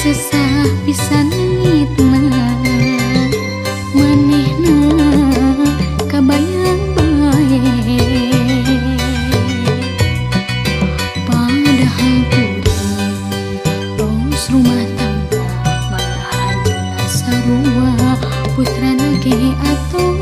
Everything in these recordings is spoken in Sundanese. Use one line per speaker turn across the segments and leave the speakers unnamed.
sesah pisan nit manehna kabayang bae padahal kudu tos rumah tangga malah aja sarua putrana ge atau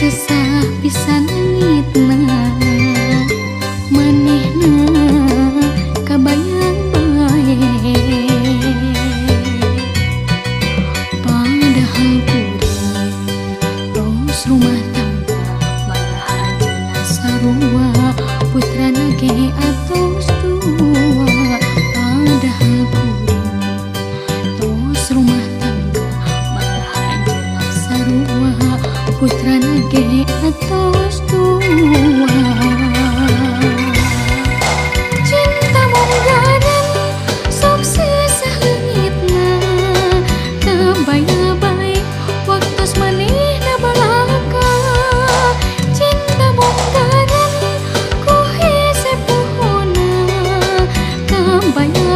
sesah pisan nangitna manehna kabayang bae padahal kudu tos rumah баян